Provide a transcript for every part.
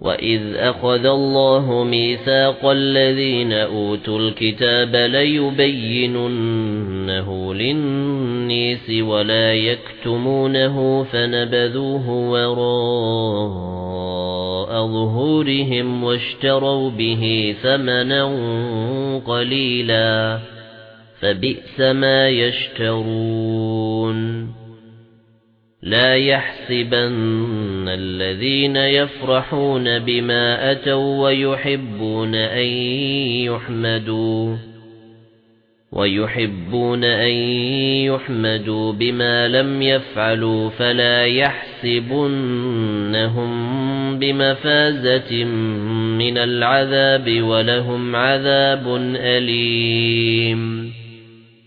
وَإِذْ أَخَذَ اللَّهُ مِيثَاقَ الَّذِينَ أُوتُوا الْكِتَابَ لَيُبَيِّنُنَّهُ لِلنَّاسِ وَلَا يَكْتُمُونَهُ فَنَبَذُوهُ وَرَاءَ ظُهُورِهِمْ وَاشْتَرَوْا بِهِ ثَمَنًا قَلِيلًا فَبِئْسَ مَا يَشْتَرُونَ لا يحسبن الذين يفرحون بما أتوا ويحبون أن يحمدوا ويحبون أن يحمدوا بما لم يفعلوا فلا يحسبنهم بمفازة من العذاب ولهم عذاب أليم.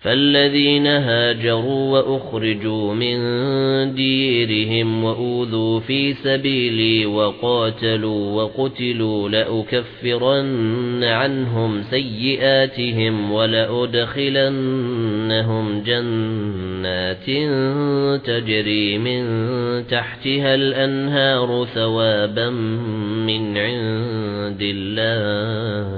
فالذين هاجروا وأخرجوا من ديرهم وأوذوا في سبيلي وقاتلوا وقتلوا لأكفرن عنهم سيئاتهم ولأدخلنهم جنات تجري من تحتها الأنهار ثوابا من عند الله